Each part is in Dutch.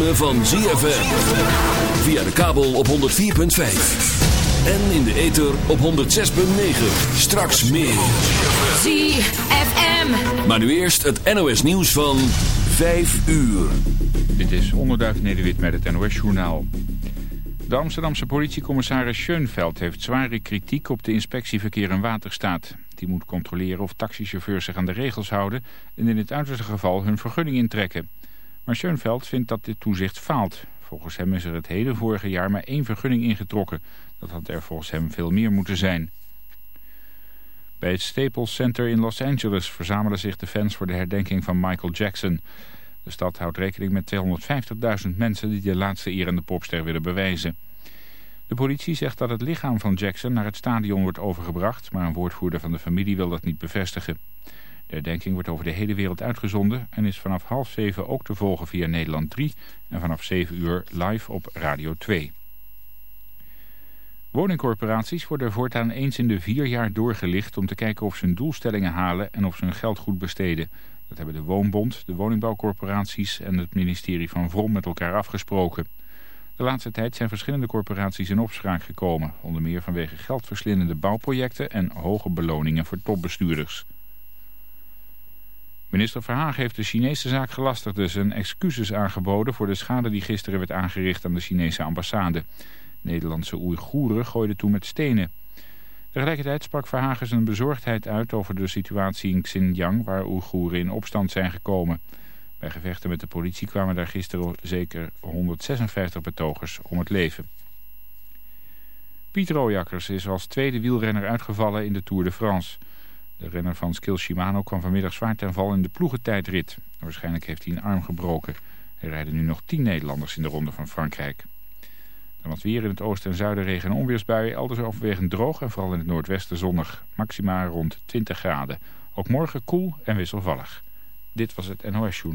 ritme van ZFM. Via de kabel op 104.5. En in de ether op 106.9. Straks meer. ZFM. Maar nu eerst het NOS nieuws van 5 uur. Dit is Onderduif Nederwit met het NOS Journaal. De Amsterdamse politiecommissaris Schoenveld heeft zware kritiek op de inspectie Verkeer en Waterstaat. Die moet controleren of taxichauffeurs zich aan de regels houden en in het uiterste geval hun vergunning intrekken. Maar Schoenveld vindt dat dit toezicht faalt. Volgens hem is er het hele vorige jaar maar één vergunning ingetrokken. Dat had er volgens hem veel meer moeten zijn. Bij het Staples Center in Los Angeles verzamelen zich de fans voor de herdenking van Michael Jackson. De stad houdt rekening met 250.000 mensen die de laatste eer aan de popster willen bewijzen. De politie zegt dat het lichaam van Jackson naar het stadion wordt overgebracht, maar een woordvoerder van de familie wil dat niet bevestigen. De herdenking wordt over de hele wereld uitgezonden en is vanaf half zeven ook te volgen via Nederland 3 en vanaf 7 uur live op Radio 2. Woningcorporaties worden voortaan eens in de vier jaar doorgelicht om te kijken of ze hun doelstellingen halen en of ze hun geld goed besteden. Dat hebben de Woonbond, de woningbouwcorporaties en het ministerie van Vrom met elkaar afgesproken. De laatste tijd zijn verschillende corporaties in opspraak gekomen, onder meer vanwege geldverslindende bouwprojecten en hoge beloningen voor topbestuurders. Minister Verhagen heeft de Chinese zaakgelastigden zijn excuses aangeboden voor de schade die gisteren werd aangericht aan de Chinese ambassade. Nederlandse Oeigoeren gooiden toen met stenen. Tegelijkertijd sprak Verhagen zijn bezorgdheid uit over de situatie in Xinjiang waar Oeigoeren in opstand zijn gekomen. Bij gevechten met de politie kwamen daar gisteren zeker 156 betogers om het leven. Piet Rooijakkers is als tweede wielrenner uitgevallen in de Tour de France. De renner van Skill Shimano kwam vanmiddag zwaar ten val in de ploegentijdrit. Waarschijnlijk heeft hij een arm gebroken. Er rijden nu nog 10 Nederlanders in de ronde van Frankrijk. Dan wat weer in het oosten en zuiden regen en onweersbuien. Elders overwegend droog en vooral in het noordwesten zonnig. Maximaal rond 20 graden. Ook morgen koel en wisselvallig. Dit was het NOS Joen.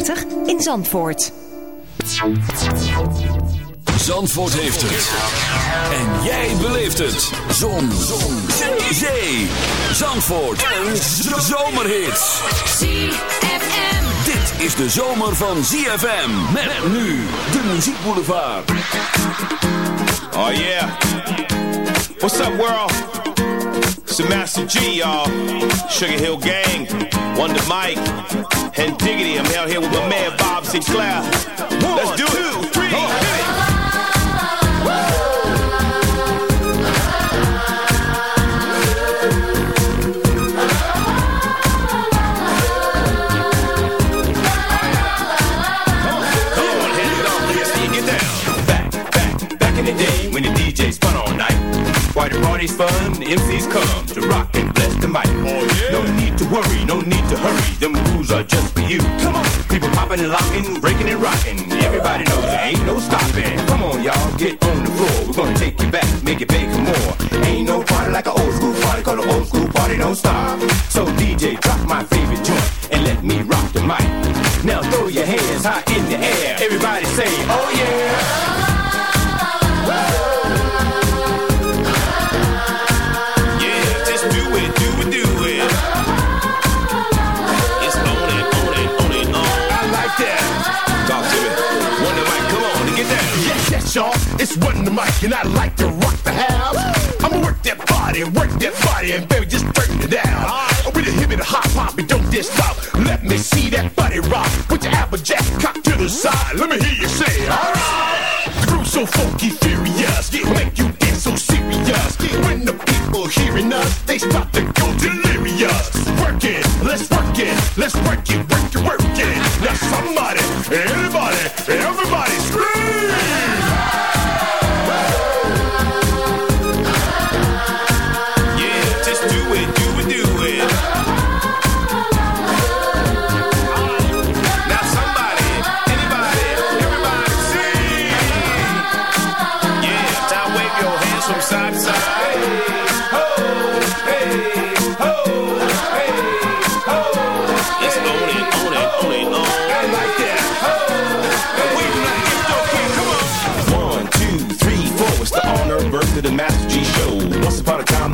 in Zandvoort. Zandvoort heeft het. En jij beleeft het. Zon. Zon. Zee. Zandvoort. Een zomerhit. ZFM. Dit is de zomer van ZFM. Met nu de muziekboulevard. Oh yeah. What's up, world? The Master G, y'all. Sugar Hill Gang, Wonder Mike, and Diggity. I'm out here with my man Bob Sinclair. Let's do it. Two, three, Come say, oh yeah. y'all. It's one the mic, and I like to rock the house. I'ma work that body, work that body, and baby, just break it down. I'm with a hip and and don't diss stop. Let me see that body rock. Put your apple jack cock to the side. Let me hear so funky, furious. Get make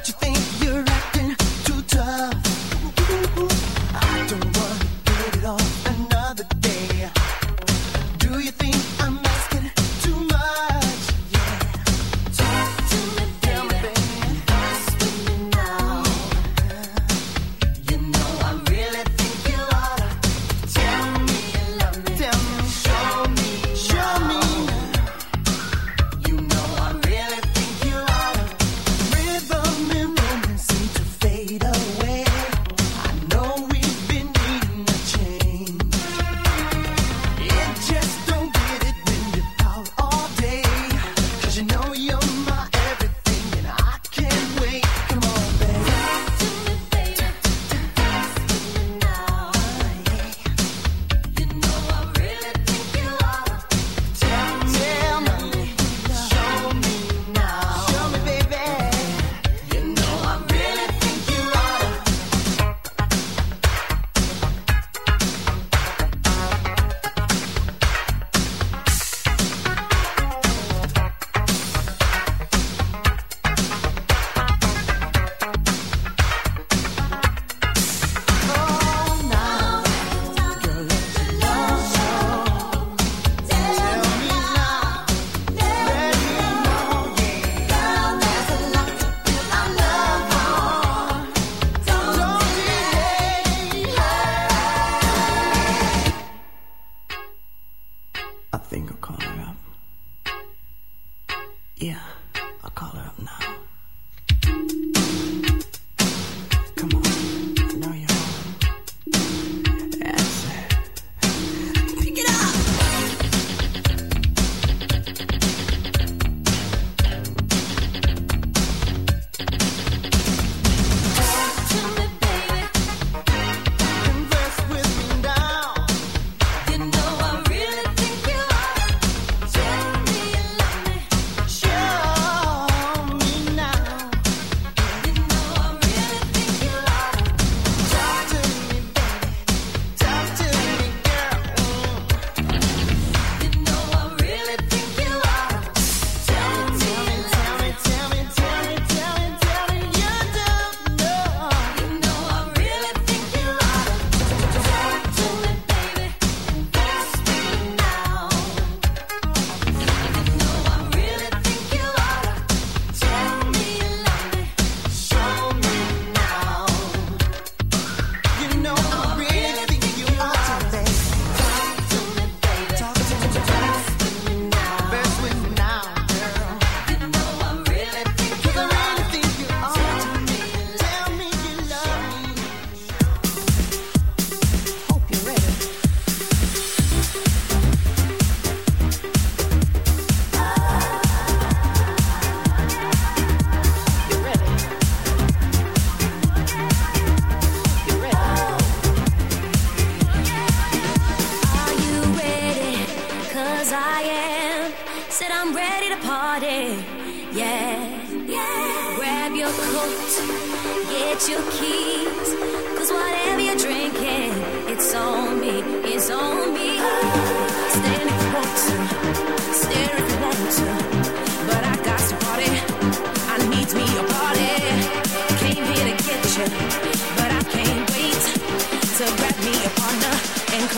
Don't you think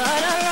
But I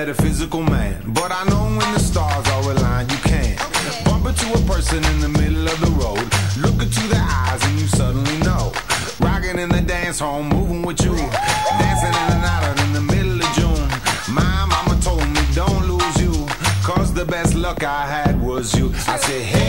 metaphysical man. But I know when the stars are aligned, you can. Okay. Bump into a person in the middle of the road. Look into their eyes and you suddenly know. Rocking in the dance hall, moving with you. Dancing in the night out in the middle of June. My mama told me, don't lose you. Cause the best luck I had was you. I said, hey.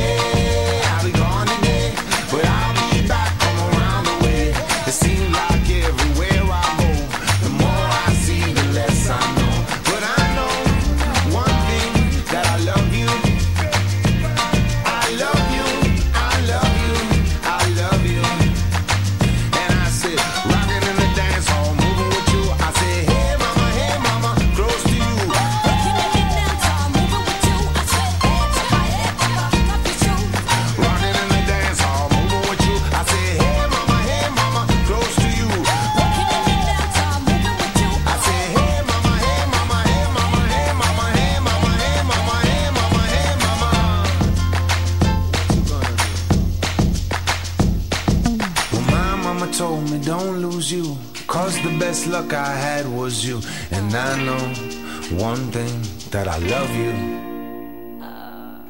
that I love you.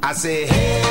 I said, hey.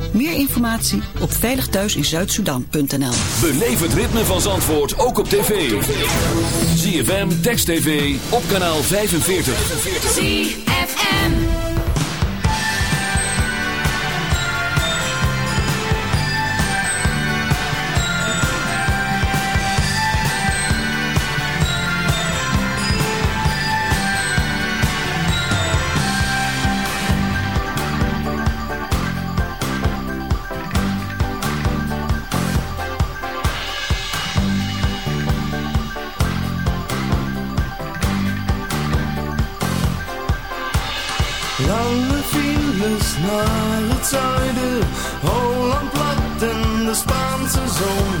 Meer informatie op veiligthuisinzuidsudan.nl Beleef het ritme van Zandvoort ook op tv. ZFM, Text TV, op kanaal 45. eens naar het zuiden. Holland plakt en the Spaanse zon.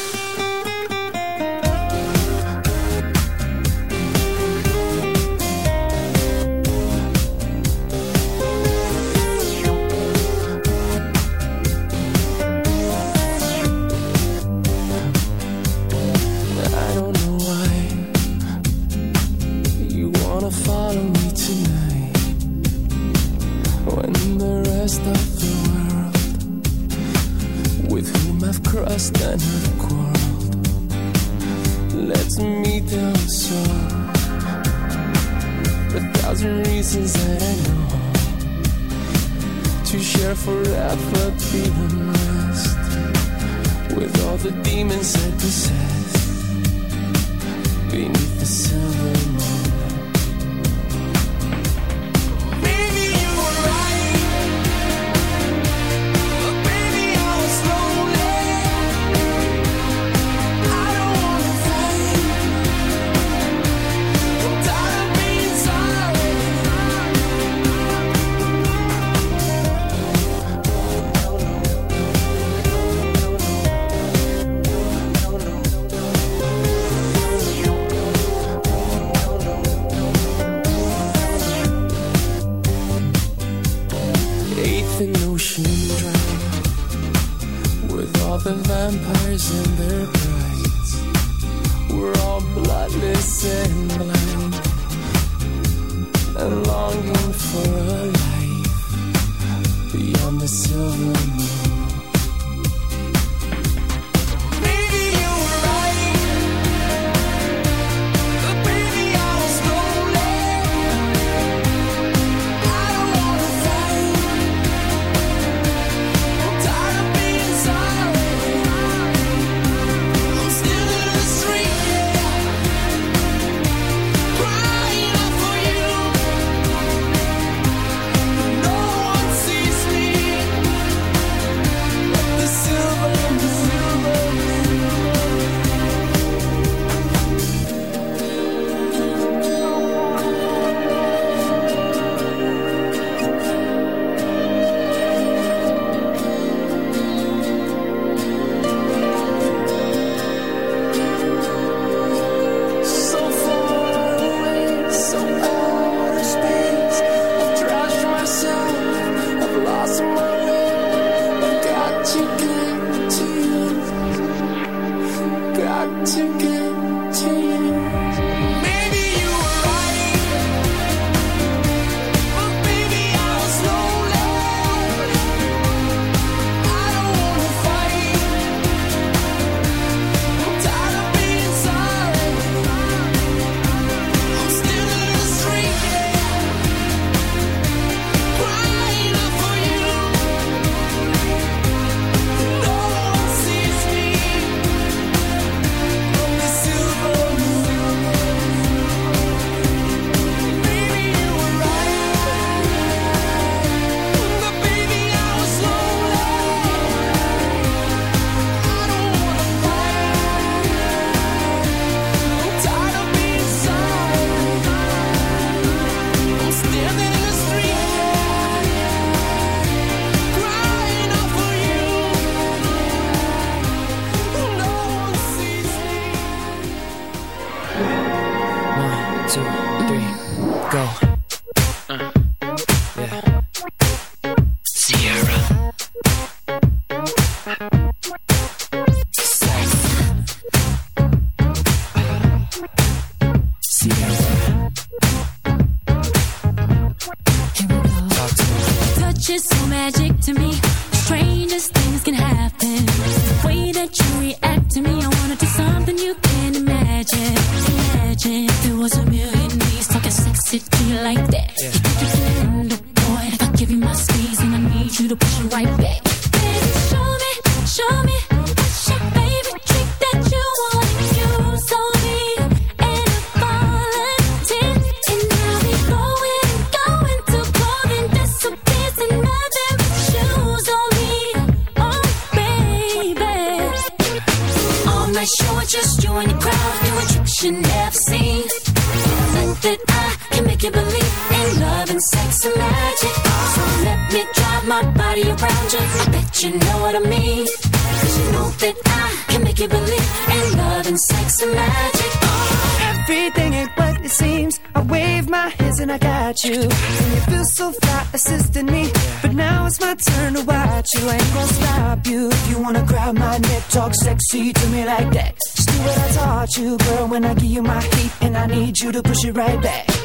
Me like that. Just do what I taught you, girl. When I give you my heat, and I need you to push it right back.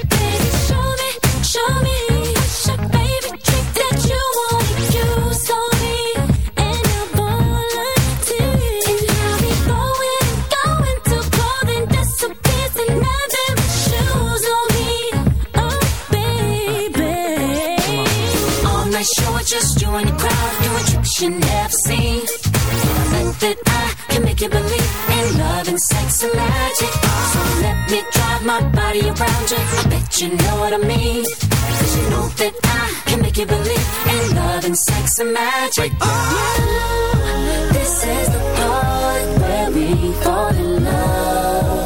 My body around you. I bet you know what I mean. Cause you know that I can make you believe in love and sex and magic. Oh, this is the part where we fall in love.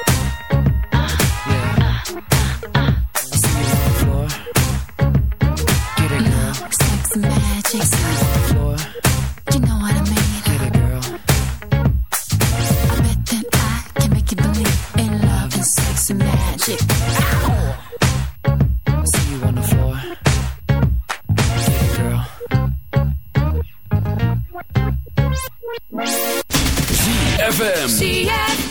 ZFM.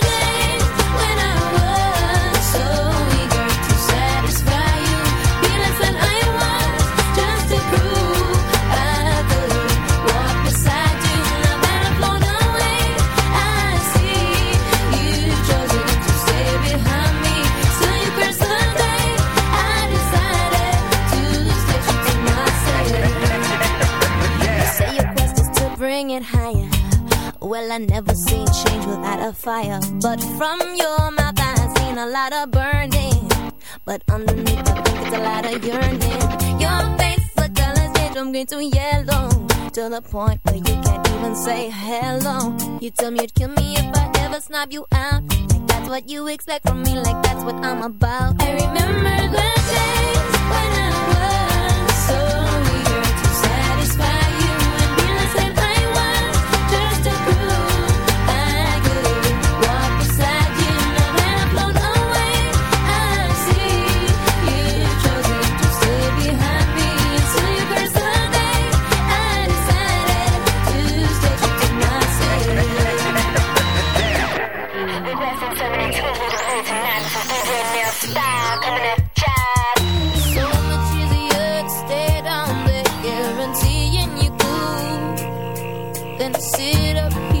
I never seen change without a fire. But from your mouth, I've seen a lot of burning. But underneath, I think it's a lot of yearning. Your face, the colors change from green to yellow. To the point where you can't even say hello. You tell me you'd kill me if I ever snob you out. Like that's what you expect from me, like that's what I'm about. I remember the days when I was than to sit up here